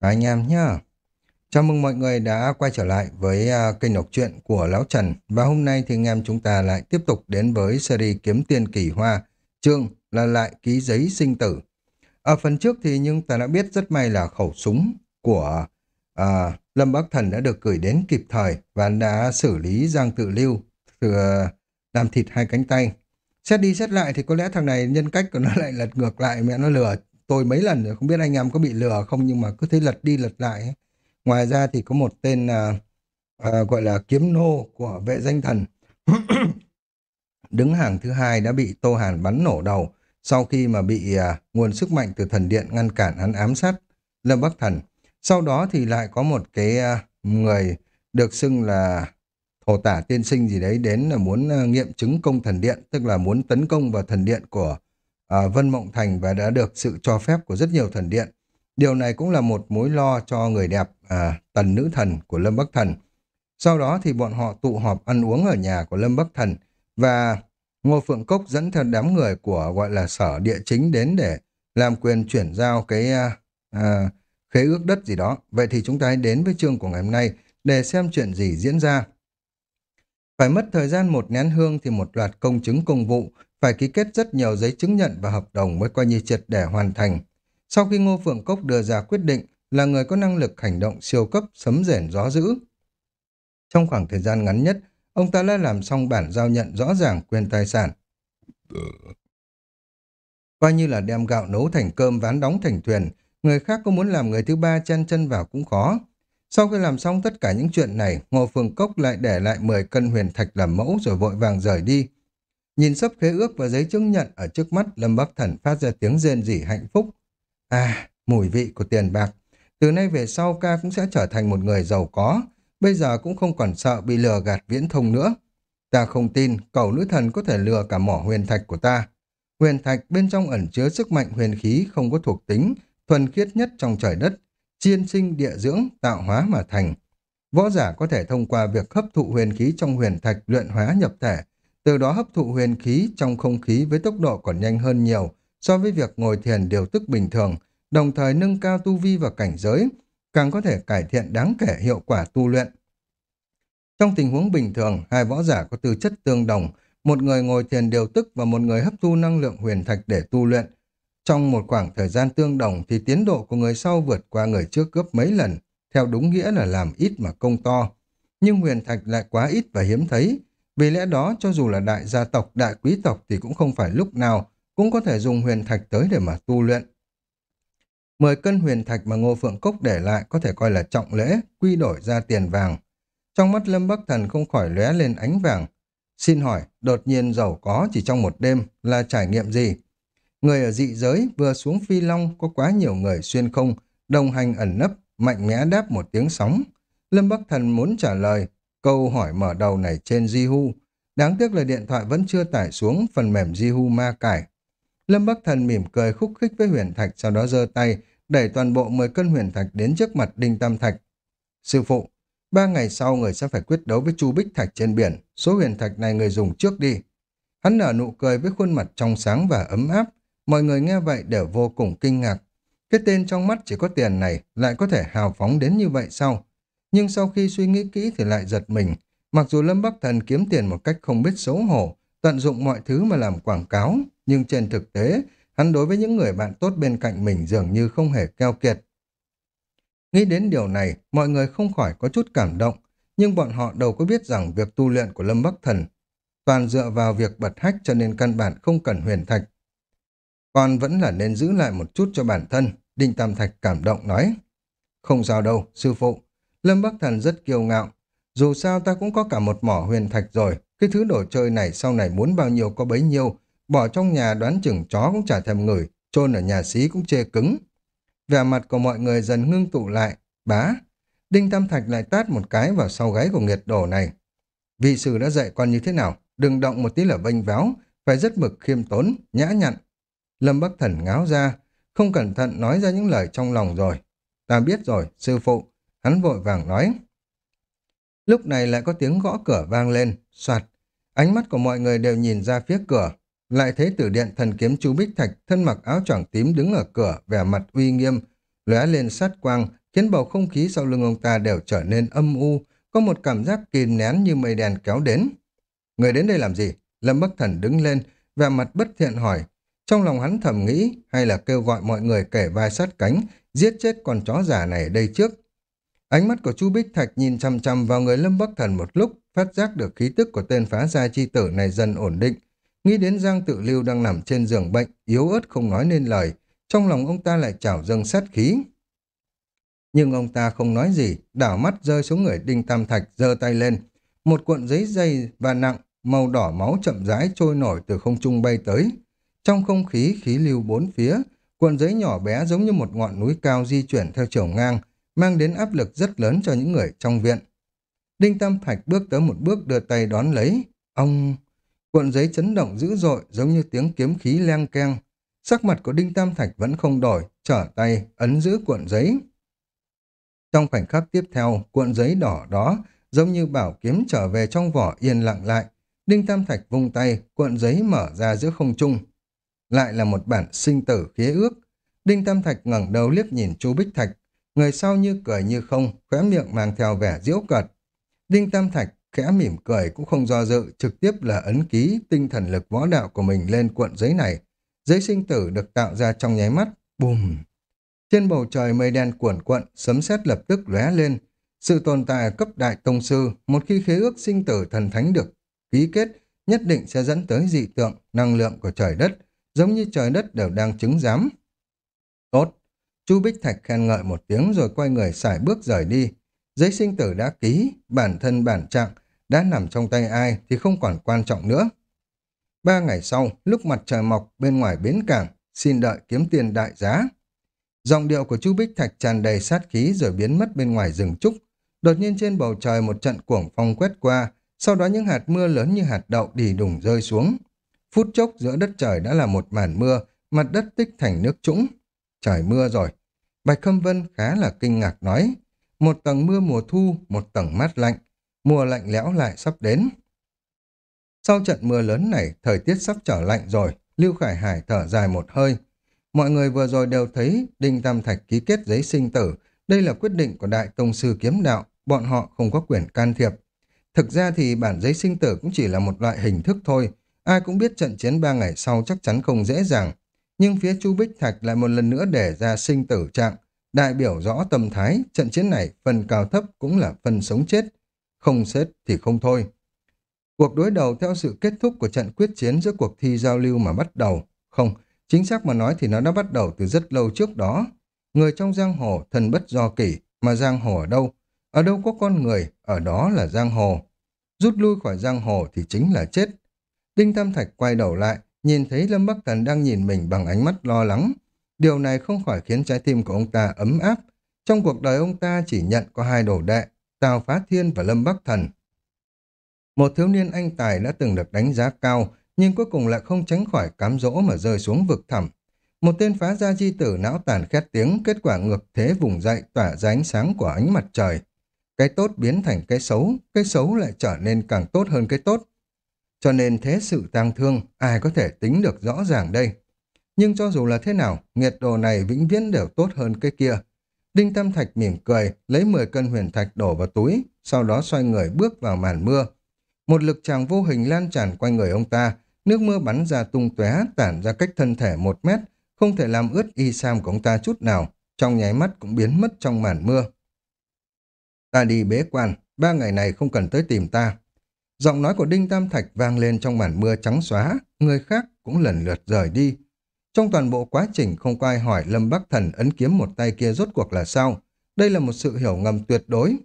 anh em nhá. Chào mừng mọi người đã quay trở lại với uh, kênh đọc truyện của Lão Trần. Và hôm nay thì anh em chúng ta lại tiếp tục đến với series Kiếm tiền Kỳ Hoa. Chương là lại ký giấy sinh tử. Ở phần trước thì nhưng ta đã biết rất may là khẩu súng của uh, Lâm Bắc Thần đã được gửi đến kịp thời và đã xử lý Giang Tự Lưu thừa à, làm thịt hai cánh tay. Xét đi xét lại thì có lẽ thằng này nhân cách của nó lại lật ngược lại mẹ nó lừa tôi mấy lần rồi không biết anh em có bị lừa không nhưng mà cứ thấy lật đi lật lại ấy. ngoài ra thì có một tên à, à, gọi là kiếm nô của vệ danh thần đứng hàng thứ hai đã bị tô hàn bắn nổ đầu sau khi mà bị à, nguồn sức mạnh từ thần điện ngăn cản hắn ám sát lâm bắc thần sau đó thì lại có một cái à, người được xưng là thổ tả tiên sinh gì đấy đến là muốn à, nghiệm chứng công thần điện tức là muốn tấn công vào thần điện của ở Vân Mộng Thành và đã được sự cho phép của rất nhiều thần điện. Điều này cũng là một mối lo cho người đẹp à, tần nữ thần của Lâm Bắc Thần. Sau đó thì bọn họ tụ họp ăn uống ở nhà của Lâm Bắc Thần và Ngô Phượng Cốc dẫn theo đám người của gọi là sở địa chính đến để làm quyền chuyển giao cái à, à, khế ước đất gì đó. Vậy thì chúng ta hãy đến với chương của ngày hôm nay để xem chuyện gì diễn ra. Phải mất thời gian một nén hương thì một loạt công chứng công vụ phải ký kết rất nhiều giấy chứng nhận và hợp đồng mới coi như triệt để hoàn thành. Sau khi Ngô Phượng Cốc đưa ra quyết định là người có năng lực hành động siêu cấp sấm rền gió dữ. Trong khoảng thời gian ngắn nhất, ông ta đã làm xong bản giao nhận rõ ràng quyền tài sản. Coi như là đem gạo nấu thành cơm ván đóng thành thuyền, người khác có muốn làm người thứ ba chen chân vào cũng khó. Sau khi làm xong tất cả những chuyện này, Ngô Phương Cốc lại để lại 10 cân huyền thạch làm mẫu rồi vội vàng rời đi. Nhìn sắp khế ước và giấy chứng nhận ở trước mắt, Lâm Bắc Thần phát ra tiếng rên rỉ hạnh phúc. À, mùi vị của tiền bạc. Từ nay về sau ca cũng sẽ trở thành một người giàu có. Bây giờ cũng không còn sợ bị lừa gạt viễn thông nữa. Ta không tin cầu nữ thần có thể lừa cả mỏ huyền thạch của ta. Huyền thạch bên trong ẩn chứa sức mạnh huyền khí không có thuộc tính, thuần khiết nhất trong trời đất, chiên sinh địa dưỡng, tạo hóa mà thành. Võ giả có thể thông qua việc hấp thụ huyền khí trong huyền thạch luyện hóa nhập thể, từ đó hấp thụ huyền khí trong không khí với tốc độ còn nhanh hơn nhiều so với việc ngồi thiền điều tức bình thường, đồng thời nâng cao tu vi và cảnh giới, càng có thể cải thiện đáng kể hiệu quả tu luyện. Trong tình huống bình thường, hai võ giả có tư chất tương đồng, một người ngồi thiền điều tức và một người hấp thu năng lượng huyền thạch để tu luyện. Trong một khoảng thời gian tương đồng thì tiến độ của người sau vượt qua người trước gấp mấy lần, theo đúng nghĩa là làm ít mà công to. Nhưng huyền thạch lại quá ít và hiếm thấy, vì lẽ đó, cho dù là đại gia tộc, đại quý tộc thì cũng không phải lúc nào cũng có thể dùng huyền thạch tới để mà tu luyện. Mười cân huyền thạch mà Ngô Phượng Cốc để lại có thể coi là trọng lễ, quy đổi ra tiền vàng. Trong mắt Lâm Bắc Thần không khỏi lóe lên ánh vàng. Xin hỏi, đột nhiên giàu có chỉ trong một đêm là trải nghiệm gì? Người ở dị giới vừa xuống phi long có quá nhiều người xuyên không, đồng hành ẩn nấp, mạnh mẽ đáp một tiếng sóng. Lâm Bắc Thần muốn trả lời, Câu hỏi mở đầu này trên Jihu. Đáng tiếc là điện thoại vẫn chưa tải xuống phần mềm Jihu ma cải. Lâm Bắc Thần mỉm cười khúc khích với huyền thạch sau đó giơ tay, đẩy toàn bộ 10 cân huyền thạch đến trước mặt Đinh Tam Thạch. Sư phụ, ba ngày sau người sẽ phải quyết đấu với Chu Bích Thạch trên biển. Số huyền thạch này người dùng trước đi. Hắn nở nụ cười với khuôn mặt trong sáng và ấm áp. Mọi người nghe vậy đều vô cùng kinh ngạc. Cái tên trong mắt chỉ có tiền này lại có thể hào phóng đến như vậy sao? Nhưng sau khi suy nghĩ kỹ thì lại giật mình. Mặc dù Lâm Bắc Thần kiếm tiền một cách không biết xấu hổ, tận dụng mọi thứ mà làm quảng cáo, nhưng trên thực tế, hắn đối với những người bạn tốt bên cạnh mình dường như không hề keo kiệt. Nghĩ đến điều này, mọi người không khỏi có chút cảm động, nhưng bọn họ đâu có biết rằng việc tu luyện của Lâm Bắc Thần toàn dựa vào việc bật hách cho nên căn bản không cần huyền thạch. Còn vẫn là nên giữ lại một chút cho bản thân, Đinh Tam Thạch cảm động nói. Không sao đâu, sư phụ, Lâm Bắc Thần rất kiêu ngạo. Dù sao ta cũng có cả một mỏ huyền thạch rồi, cái thứ đồ chơi này sau này muốn bao nhiêu có bấy nhiêu, bỏ trong nhà đoán chừng chó cũng chả thèm ngửi, chôn ở nhà xí cũng chê cứng. Vẻ mặt của mọi người dần ngưng tụ lại, bá. Đinh Tam Thạch lại tát một cái vào sau gáy của nghiệt đồ này. Vị sư đã dạy con như thế nào? Đừng động một tí là vênh váo, phải rất mực khiêm tốn, nhã nhặn. Lâm Bắc Thần ngáo ra, không cẩn thận nói ra những lời trong lòng rồi. Ta biết rồi, sư phụ, Hắn vội vàng nói. Lúc này lại có tiếng gõ cửa vang lên, soạt. Ánh mắt của mọi người đều nhìn ra phía cửa. Lại thấy tử điện thần kiếm chú Bích Thạch thân mặc áo choàng tím đứng ở cửa, vẻ mặt uy nghiêm, lóe lên sát quang, khiến bầu không khí sau lưng ông ta đều trở nên âm u, có một cảm giác kìm nén như mây đèn kéo đến. Người đến đây làm gì? Lâm Bắc Thần đứng lên, vẻ mặt bất thiện hỏi. Trong lòng hắn thầm nghĩ, hay là kêu gọi mọi người kể vai sát cánh, giết chết con chó giả này ở đây trước. Ánh mắt của chu Bích Thạch nhìn chăm chăm vào người Lâm Bắc Thần một lúc, phát giác được khí tức của tên phá gia chi tử này dần ổn định. Nghĩ đến Giang Tự Lưu đang nằm trên giường bệnh, yếu ớt không nói nên lời, trong lòng ông ta lại trào dâng sát khí. Nhưng ông ta không nói gì, đảo mắt rơi xuống người Đinh Tam Thạch, giơ tay lên. Một cuộn giấy dày và nặng, màu đỏ máu chậm rãi trôi nổi từ không trung bay tới. Trong không khí, khí lưu bốn phía, cuộn giấy nhỏ bé giống như một ngọn núi cao di chuyển theo chiều ngang, mang đến áp lực rất lớn cho những người trong viện. Đinh Tam Thạch bước tới một bước đưa tay đón lấy. Ông... Cuộn giấy chấn động dữ dội giống như tiếng kiếm khí leng keng. Sắc mặt của Đinh Tam Thạch vẫn không đổi, trở tay, ấn giữ cuộn giấy. Trong khoảnh khắc tiếp theo, cuộn giấy đỏ đó giống như bảo kiếm trở về trong vỏ yên lặng lại. Đinh Tam Thạch vung tay, cuộn giấy mở ra giữa không trung. Lại là một bản sinh tử khế ước. Đinh Tam Thạch ngẩng đầu liếc nhìn chu Bích Thạch, người sau như cười như không, khóe miệng mang theo vẻ diễu cợt. Đinh Tam Thạch khẽ mỉm cười cũng không do dự, trực tiếp là ấn ký tinh thần lực võ đạo của mình lên cuộn giấy này. Giấy sinh tử được tạo ra trong nháy mắt, bùm. Trên bầu trời mây đen cuộn cuộn, sấm sét lập tức lóe lên. Sự tồn tại cấp đại tông sư, một khi khế ước sinh tử thần thánh được ký kết, nhất định sẽ dẫn tới dị tượng, năng lượng của trời đất, giống như trời đất đều đang chứng giám. Tốt, Chu Bích Thạch khen ngợi một tiếng rồi quay người xài bước rời đi. Giấy sinh tử đã ký, bản thân bản trạng, đã nằm trong tay ai thì không còn quan trọng nữa. Ba ngày sau, lúc mặt trời mọc bên ngoài bến cảng, xin đợi kiếm tiền đại giá. Dòng điệu của Chu Bích Thạch tràn đầy sát khí rồi biến mất bên ngoài rừng trúc. Đột nhiên trên bầu trời một trận cuồng phong quét qua, sau đó những hạt mưa lớn như hạt đậu đỉ đùng rơi xuống. Phút chốc giữa đất trời đã là một màn mưa, mặt đất tích thành nước trũng. Trời mưa rồi. Bạch Khâm Vân khá là kinh ngạc nói. Một tầng mưa mùa thu, một tầng mát lạnh. Mùa lạnh lẽo lại sắp đến. Sau trận mưa lớn này, thời tiết sắp trở lạnh rồi. Lưu Khải Hải thở dài một hơi. Mọi người vừa rồi đều thấy Đinh Tam Thạch ký kết giấy sinh tử. Đây là quyết định của Đại Tông Sư Kiếm Đạo. Bọn họ không có quyền can thiệp. Thực ra thì bản giấy sinh tử cũng chỉ là một loại hình thức thôi. Ai cũng biết trận chiến ba ngày sau chắc chắn không dễ dàng. Nhưng phía Chu Bích Thạch lại một lần nữa để ra sinh tử trạng. Đại biểu rõ tâm thái, trận chiến này phần cao thấp cũng là phần sống chết. Không xếp thì không thôi. Cuộc đối đầu theo sự kết thúc của trận quyết chiến giữa cuộc thi giao lưu mà bắt đầu. Không, chính xác mà nói thì nó đã bắt đầu từ rất lâu trước đó. Người trong giang hồ thần bất do kỷ, mà giang hồ ở đâu? Ở đâu có con người, ở đó là giang hồ. Rút lui khỏi giang hồ thì chính là chết. Đinh Tam Thạch quay đầu lại, nhìn thấy Lâm Bắc Thần đang nhìn mình bằng ánh mắt lo lắng. Điều này không khỏi khiến trái tim của ông ta ấm áp. Trong cuộc đời ông ta chỉ nhận có hai đồ đệ, Tào Phá Thiên và Lâm Bắc Thần. Một thiếu niên anh tài đã từng được đánh giá cao, nhưng cuối cùng lại không tránh khỏi cám dỗ mà rơi xuống vực thẳm. Một tên phá gia chi tử não tàn khét tiếng, kết quả ngược thế vùng dậy tỏa ra ánh sáng của ánh mặt trời. Cái tốt biến thành cái xấu, cái xấu lại trở nên càng tốt hơn cái tốt. Cho nên thế sự tang thương, ai có thể tính được rõ ràng đây. Nhưng cho dù là thế nào, nghiệt đồ này vĩnh viễn đều tốt hơn cái kia. Đinh Tam Thạch mỉm cười, lấy 10 cân huyền thạch đổ vào túi, sau đó xoay người bước vào màn mưa. Một lực tràng vô hình lan tràn quanh người ông ta, nước mưa bắn ra tung tóe tản ra cách thân thể một mét, không thể làm ướt y sam của ông ta chút nào, trong nháy mắt cũng biến mất trong màn mưa. Ta đi bế quan, ba ngày này không cần tới tìm ta. Giọng nói của Đinh Tam Thạch vang lên trong màn mưa trắng xóa, người khác cũng lần lượt rời đi. Trong toàn bộ quá trình không có ai hỏi Lâm Bắc Thần ấn kiếm một tay kia rốt cuộc là sao. Đây là một sự hiểu ngầm tuyệt đối.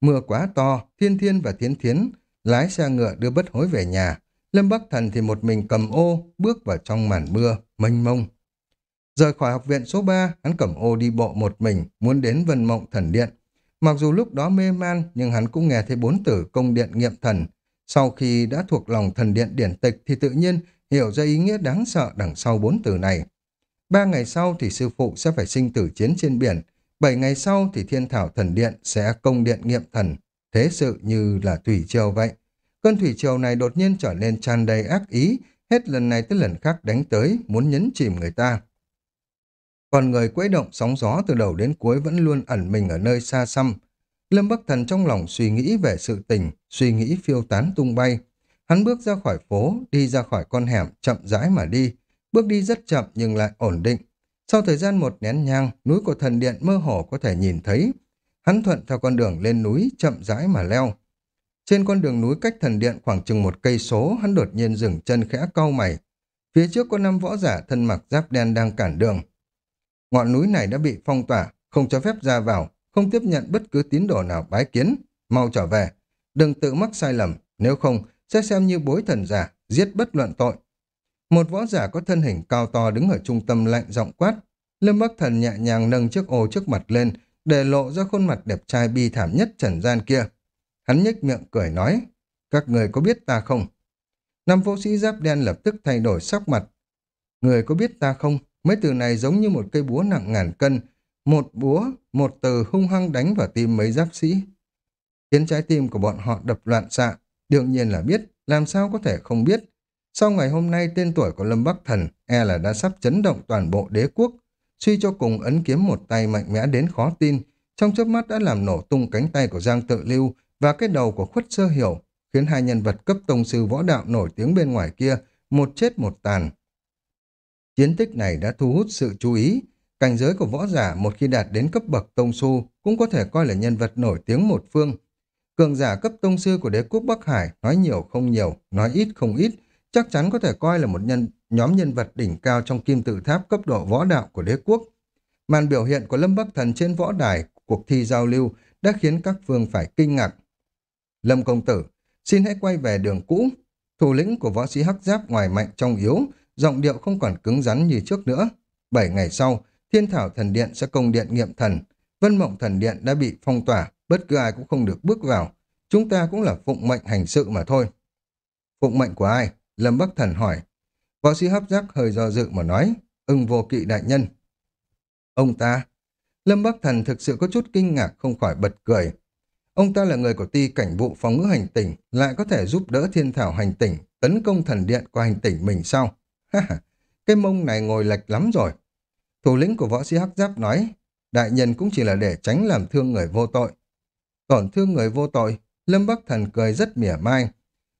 Mưa quá to, Thiên Thiên và Thiến Thiến lái xe ngựa đưa bất hối về nhà. Lâm Bắc Thần thì một mình cầm ô, bước vào trong màn mưa, mênh mông. Rời khỏi học viện số 3, hắn cầm ô đi bộ một mình, muốn đến Vân Mộng Thần Điện. Mặc dù lúc đó mê man, nhưng hắn cũng nghe thấy bốn tử công điện nghiệm thần. Sau khi đã thuộc lòng thần điện điển tịch thì tự nhiên hiểu ra ý nghĩa đáng sợ đằng sau bốn từ này. Ba ngày sau thì sư phụ sẽ phải sinh tử chiến trên biển, bảy ngày sau thì thiên thảo thần điện sẽ công điện nghiệm thần, thế sự như là thủy triều vậy. Cơn thủy triều này đột nhiên trở nên tràn đầy ác ý, hết lần này tới lần khác đánh tới, muốn nhấn chìm người ta. Còn người quấy động sóng gió từ đầu đến cuối vẫn luôn ẩn mình ở nơi xa xăm. Lâm Bắc Thần trong lòng suy nghĩ về sự tình, suy nghĩ phiêu tán tung bay. Hắn bước ra khỏi phố, đi ra khỏi con hẻm, chậm rãi mà đi. Bước đi rất chậm nhưng lại ổn định. Sau thời gian một nén nhang, núi của thần điện mơ hồ có thể nhìn thấy. Hắn thuận theo con đường lên núi, chậm rãi mà leo. Trên con đường núi cách thần điện khoảng chừng một cây số, hắn đột nhiên dừng chân khẽ cau mày. Phía trước có năm võ giả thân mặc giáp đen đang cản đường. Ngọn núi này đã bị phong tỏa, không cho phép ra vào, không tiếp nhận bất cứ tín đồ nào bái kiến. Mau trở về, đừng tự mắc sai lầm, nếu không sẽ xem như bối thần giả, giết bất luận tội. Một võ giả có thân hình cao to đứng ở trung tâm lạnh giọng quát. Lâm Bắc Thần nhẹ nhàng nâng chiếc ô trước mặt lên, để lộ ra khuôn mặt đẹp trai bi thảm nhất trần gian kia. Hắn nhếch miệng cười nói, các người có biết ta không? Năm võ sĩ giáp đen lập tức thay đổi sắc mặt. Người có biết ta không? Mấy từ này giống như một cây búa nặng ngàn cân, một búa, một từ hung hăng đánh vào tim mấy giáp sĩ. Khiến trái tim của bọn họ đập loạn xạ, đương nhiên là biết, làm sao có thể không biết. Sau ngày hôm nay tên tuổi của Lâm Bắc Thần e là đã sắp chấn động toàn bộ đế quốc, suy cho cùng ấn kiếm một tay mạnh mẽ đến khó tin, trong chớp mắt đã làm nổ tung cánh tay của Giang Tự Lưu và cái đầu của Khuất Sơ Hiểu, khiến hai nhân vật cấp tông sư võ đạo nổi tiếng bên ngoài kia một chết một tàn. Chiến tích này đã thu hút sự chú ý, cảnh giới của võ giả một khi đạt đến cấp bậc tông sư cũng có thể coi là nhân vật nổi tiếng một phương. Cường giả cấp tông sư của đế quốc Bắc Hải nói nhiều không nhiều, nói ít không ít, chắc chắn có thể coi là một nhân nhóm nhân vật đỉnh cao trong kim tự tháp cấp độ võ đạo của đế quốc. Màn biểu hiện của Lâm Bắc Thần trên võ đài, cuộc thi giao lưu đã khiến các phương phải kinh ngạc. Lâm công tử, xin hãy quay về đường cũ. Thủ lĩnh của võ sĩ hắc giáp ngoài mạnh trong yếu, giọng điệu không còn cứng rắn như trước nữa. Bảy ngày sau, Thiên Thảo Thần Điện sẽ công điện nghiệm thần. Vân Mộng Thần Điện đã bị phong tỏa, bất cứ ai cũng không được bước vào. Chúng ta cũng là phụng mệnh hành sự mà thôi. Phụng mệnh của ai? Lâm Bắc Thần hỏi. Võ sĩ hấp giác hơi do dự mà nói, ưng vô kỵ đại nhân. Ông ta, Lâm Bắc Thần thực sự có chút kinh ngạc không khỏi bật cười. Ông ta là người của ti cảnh vụ phóng ngữ hành tỉnh, lại có thể giúp đỡ thiên thảo hành tỉnh, tấn công thần điện của hành tỉnh mình sao? cái mông này ngồi lệch lắm rồi. Thủ lĩnh của võ sĩ Hắc Giáp nói, đại nhân cũng chỉ là để tránh làm thương người vô tội. Tổn thương người vô tội, Lâm Bắc Thần cười rất mỉa mai.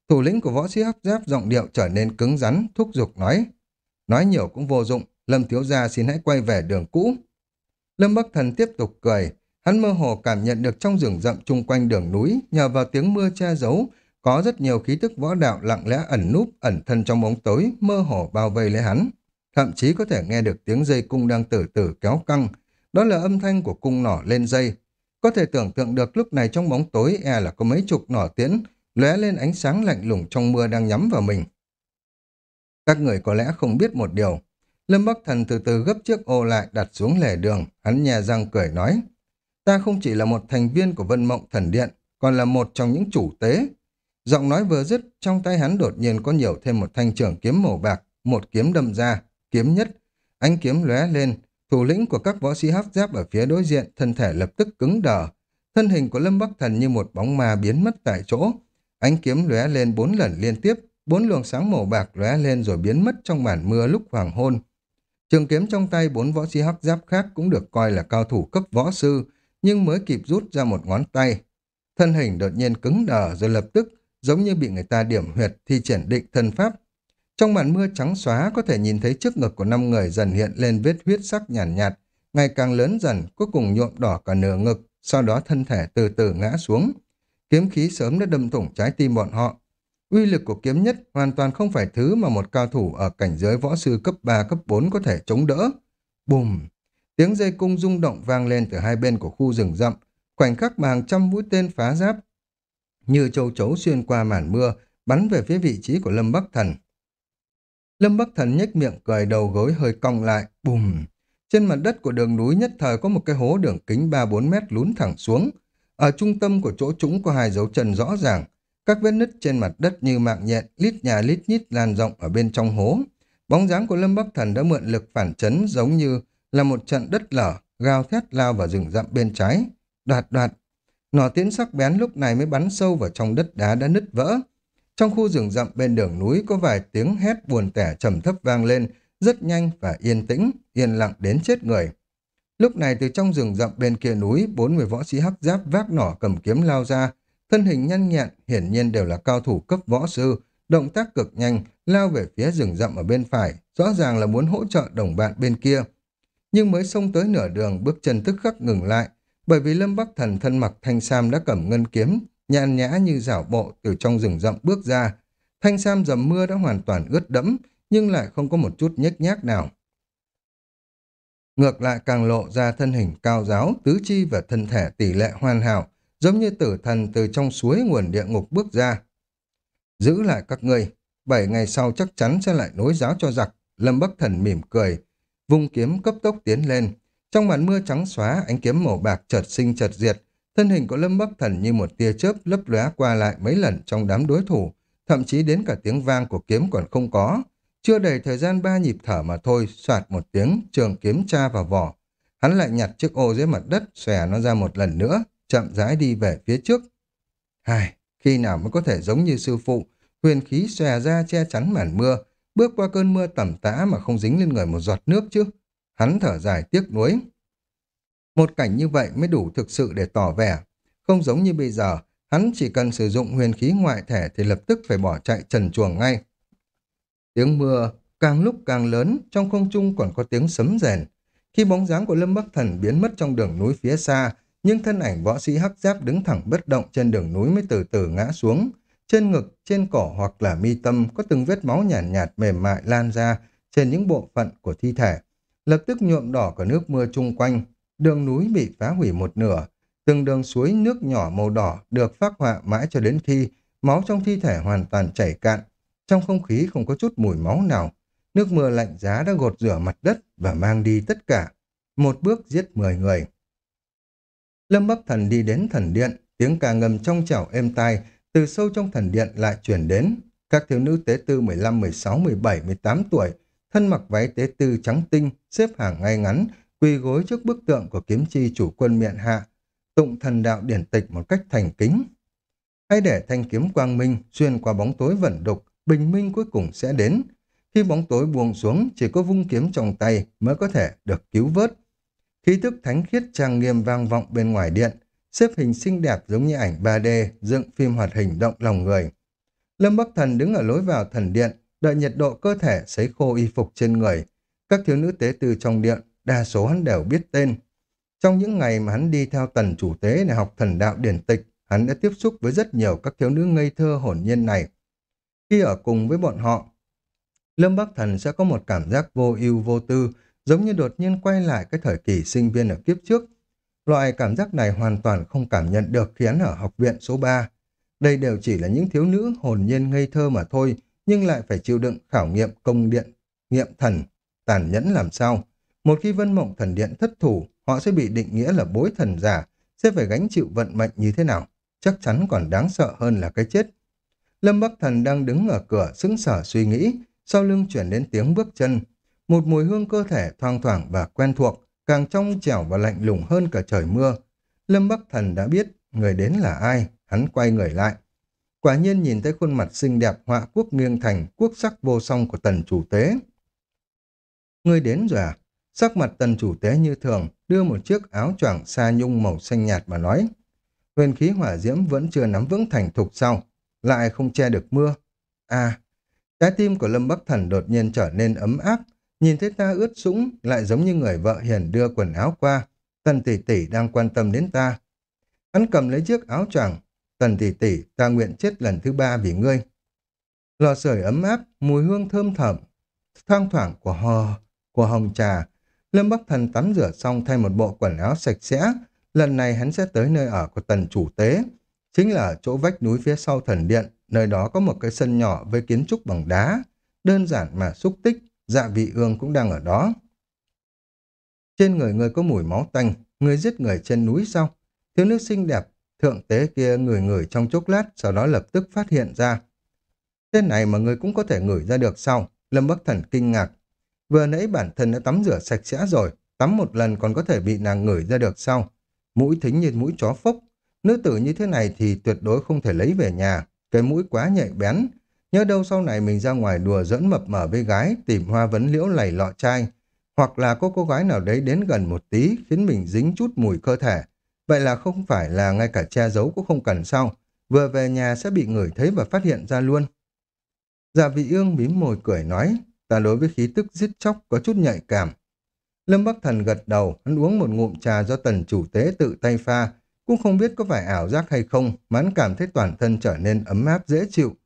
Thủ lĩnh của võ sĩ hắc giáp giọng điệu trở nên cứng rắn, thúc giục nói. Nói nhiều cũng vô dụng, Lâm Thiếu Gia xin hãy quay về đường cũ. Lâm Bắc Thần tiếp tục cười, hắn mơ hồ cảm nhận được trong rừng rậm chung quanh đường núi, nhờ vào tiếng mưa che giấu, có rất nhiều khí tức võ đạo lặng lẽ ẩn núp, ẩn thân trong bóng tối, mơ hồ bao vây lấy hắn. Thậm chí có thể nghe được tiếng dây cung đang từ từ kéo căng. Đó là âm thanh của cung nỏ lên dây. Có thể tưởng tượng được lúc này trong bóng tối e là có mấy chục nỏ tiễn, lóe lên ánh sáng lạnh lùng trong mưa đang nhắm vào mình. Các người có lẽ không biết một điều. Lâm Bắc Thần từ từ gấp chiếc ô lại đặt xuống lề đường, hắn nhè răng cười nói. Ta không chỉ là một thành viên của Vân Mộng Thần Điện, còn là một trong những chủ tế. Giọng nói vừa dứt, trong tay hắn đột nhiên có nhiều thêm một thanh trưởng kiếm màu bạc, một kiếm đâm ra, kiếm nhất. Ánh kiếm lóe lên, thủ lĩnh của các võ sĩ hắc giáp ở phía đối diện, thân thể lập tức cứng đờ. Thân hình của Lâm Bắc Thần như một bóng ma biến mất tại chỗ, Ánh kiếm lóe lên bốn lần liên tiếp, bốn luồng sáng màu bạc lóe lên rồi biến mất trong màn mưa lúc hoàng hôn. Trường kiếm trong tay bốn võ sĩ hắc giáp khác cũng được coi là cao thủ cấp võ sư, nhưng mới kịp rút ra một ngón tay. Thân hình đột nhiên cứng đờ rồi lập tức, giống như bị người ta điểm huyệt thi triển định thân pháp. Trong màn mưa trắng xóa có thể nhìn thấy trước ngực của năm người dần hiện lên vết huyết sắc nhàn nhạt, nhạt, ngày càng lớn dần, cuối cùng nhuộm đỏ cả nửa ngực, sau đó thân thể từ từ ngã xuống. Kiếm khí sớm đã đâm thủng trái tim bọn họ. Uy lực của kiếm nhất hoàn toàn không phải thứ mà một cao thủ ở cảnh giới võ sư cấp 3, cấp 4 có thể chống đỡ. Bùm! Tiếng dây cung rung động vang lên từ hai bên của khu rừng rậm, khoảnh khắc mà hàng trăm mũi tên phá giáp. Như châu chấu xuyên qua màn mưa, bắn về phía vị trí của Lâm Bắc Thần. Lâm Bắc Thần nhếch miệng cười đầu gối hơi cong lại, bùm! Trên mặt đất của đường núi nhất thời có một cái hố đường kính 3-4 mét lún thẳng xuống, ở trung tâm của chỗ trũng có hai dấu chân rõ ràng, các vết nứt trên mặt đất như mạng nhện, lít nhà lít nhít lan rộng ở bên trong hố. Bóng dáng của Lâm Bắc Thần đã mượn lực phản chấn giống như là một trận đất lở, gào thét lao vào rừng rậm bên trái. Đoạt đoạt, nỏ tiến sắc bén lúc này mới bắn sâu vào trong đất đá đã nứt vỡ. Trong khu rừng rậm bên đường núi có vài tiếng hét buồn tẻ trầm thấp vang lên, rất nhanh và yên tĩnh, yên lặng đến chết người. Lúc này từ trong rừng rậm bên kia núi, bốn người võ sĩ hắc giáp vác nỏ cầm kiếm lao ra, thân hình nhanh nhẹn, hiển nhiên đều là cao thủ cấp võ sư, động tác cực nhanh, lao về phía rừng rậm ở bên phải, rõ ràng là muốn hỗ trợ đồng bạn bên kia. Nhưng mới xông tới nửa đường, bước chân tức khắc ngừng lại, bởi vì Lâm Bắc Thần thân mặc thanh sam đã cầm ngân kiếm, nhàn nhã như rảo bộ từ trong rừng rậm bước ra. Thanh sam dầm mưa đã hoàn toàn ướt đẫm, nhưng lại không có một chút nhếch nhác nào. Ngược lại càng lộ ra thân hình cao giáo, tứ chi và thân thể tỷ lệ hoàn hảo, giống như tử thần từ trong suối nguồn địa ngục bước ra. Giữ lại các ngươi, bảy ngày sau chắc chắn sẽ lại nối giáo cho giặc. Lâm Bắc Thần mỉm cười, vung kiếm cấp tốc tiến lên. Trong màn mưa trắng xóa, ánh kiếm màu bạc chợt sinh chợt diệt, thân hình của Lâm Bắc Thần như một tia chớp lấp lóe qua lại mấy lần trong đám đối thủ, thậm chí đến cả tiếng vang của kiếm còn không có. Chưa đầy thời gian ba nhịp thở mà thôi, soạt một tiếng, trường kiếm tra vào vỏ. Hắn lại nhặt chiếc ô dưới mặt đất, xòe nó ra một lần nữa, chậm rãi đi về phía trước. Hai, khi nào mới có thể giống như sư phụ, huyền khí xòe ra che chắn màn mưa, bước qua cơn mưa tầm tã mà không dính lên người một giọt nước chứ. Hắn thở dài tiếc nuối. Một cảnh như vậy mới đủ thực sự để tỏ vẻ. Không giống như bây giờ, hắn chỉ cần sử dụng huyền khí ngoại thể thì lập tức phải bỏ chạy trần chuồng ngay. Tiếng mưa càng lúc càng lớn, trong không trung còn có tiếng sấm rèn. Khi bóng dáng của Lâm Bắc Thần biến mất trong đường núi phía xa, nhưng thân ảnh võ sĩ hắc giáp đứng thẳng bất động trên đường núi mới từ từ ngã xuống. Trên ngực, trên cổ hoặc là mi tâm có từng vết máu nhàn nhạt, nhạt mềm mại lan ra trên những bộ phận của thi thể. Lập tức nhuộm đỏ cả nước mưa chung quanh, đường núi bị phá hủy một nửa. Từng đường suối nước nhỏ màu đỏ được phát họa mãi cho đến khi máu trong thi thể hoàn toàn chảy cạn. Trong không khí không có chút mùi máu nào. Nước mưa lạnh giá đã gột rửa mặt đất và mang đi tất cả. Một bước giết mười người. Lâm Bắc Thần đi đến thần điện, tiếng ca ngầm trong trẻo êm tai, từ sâu trong thần điện lại chuyển đến. Các thiếu nữ tế tư 15, 16, 17, 18 tuổi, thân mặc váy tế tư trắng tinh, xếp hàng ngay ngắn, quỳ gối trước bức tượng của kiếm chi chủ quân miện hạ, tụng thần đạo điển tịch một cách thành kính. Hãy để thanh kiếm quang minh xuyên qua bóng tối vẩn đục, bình minh cuối cùng sẽ đến. Khi bóng tối buông xuống, chỉ có vung kiếm trong tay mới có thể được cứu vớt. Khí thức thánh khiết trang nghiêm vang vọng bên ngoài điện, xếp hình xinh đẹp giống như ảnh 3D, dựng phim hoạt hình động lòng người. Lâm Bắc Thần đứng ở lối vào thần điện, đợi nhiệt độ cơ thể sấy khô y phục trên người. Các thiếu nữ tế từ trong điện, đa số hắn đều biết tên. Trong những ngày mà hắn đi theo tần chủ tế để học thần đạo điển tịch, hắn đã tiếp xúc với rất nhiều các thiếu nữ ngây thơ hồn nhiên này. Khi ở cùng với bọn họ, Lâm Bắc Thần sẽ có một cảm giác vô ưu vô tư, giống như đột nhiên quay lại cái thời kỳ sinh viên ở kiếp trước. Loại cảm giác này hoàn toàn không cảm nhận được khi hắn ở học viện số 3. Đây đều chỉ là những thiếu nữ hồn nhiên ngây thơ mà thôi, nhưng lại phải chịu đựng khảo nghiệm công điện, nghiệm thần, tàn nhẫn làm sao. Một khi vân mộng thần điện thất thủ, họ sẽ bị định nghĩa là bối thần giả, sẽ phải gánh chịu vận mệnh như thế nào. Chắc chắn còn đáng sợ hơn là cái chết. Lâm Bắc Thần đang đứng ở cửa sững sở suy nghĩ, sau lưng chuyển đến tiếng bước chân. Một mùi hương cơ thể thoang thoảng và quen thuộc, càng trong trẻo và lạnh lùng hơn cả trời mưa. Lâm Bắc Thần đã biết người đến là ai, hắn quay người lại. Quả nhiên nhìn thấy khuôn mặt xinh đẹp họa quốc nghiêng thành, quốc sắc vô song của tần chủ tế. Người đến rồi à? Sắc mặt tần chủ tế như thường, đưa một chiếc áo choàng sa nhung màu xanh nhạt mà nói. Huyền khí hỏa diễm vẫn chưa nắm vững thành thục sau, lại không che được mưa. À, trái tim của Lâm Bắc Thần đột nhiên trở nên ấm áp, nhìn thấy ta ướt sũng, lại giống như người vợ hiền đưa quần áo qua. Tần tỷ tỷ đang quan tâm đến ta. Hắn cầm lấy chiếc áo choàng, tần tỷ tỷ, ta nguyện chết lần thứ ba vì ngươi. Lò sưởi ấm áp, mùi hương thơm thẩm, thoang thoảng của hò, của hồng trà. Lâm Bắc Thần tắm rửa xong thay một bộ quần áo sạch sẽ. Lần này hắn sẽ tới nơi ở của tần chủ tế. Chính là ở chỗ vách núi phía sau thần điện, nơi đó có một cái sân nhỏ với kiến trúc bằng đá. Đơn giản mà xúc tích, dạ vị ương cũng đang ở đó. Trên người người có mùi máu tanh, người giết người trên núi sau. Thiếu nữ xinh đẹp, thượng tế kia người người trong chốc lát, sau đó lập tức phát hiện ra. Thế này mà người cũng có thể ngửi ra được sau. Lâm Bắc Thần kinh ngạc. Vừa nãy bản thân đã tắm rửa sạch sẽ rồi, tắm một lần còn có thể bị nàng ngửi ra được sau. Mũi thính như mũi chó phốc. Nữ tử như thế này thì tuyệt đối không thể lấy về nhà. Cái mũi quá nhạy bén. Nhớ đâu sau này mình ra ngoài đùa dẫn mập mờ với gái, tìm hoa vấn liễu lầy lọ chai, hoặc là có cô gái nào đấy đến gần một tí khiến mình dính chút mùi cơ thể. Vậy là không phải là ngay cả che giấu cũng không cần sao, vừa về nhà sẽ bị người thấy và phát hiện ra luôn. Dạ vị ương mím môi cười nói, ta đối với khí tức giết chóc có chút nhạy cảm. Lâm Bắc Thần gật đầu, hắn uống một ngụm trà do tần chủ tế tự tay pha, cũng không biết có phải ảo giác hay không, mà hắn cảm thấy toàn thân trở nên ấm áp dễ chịu.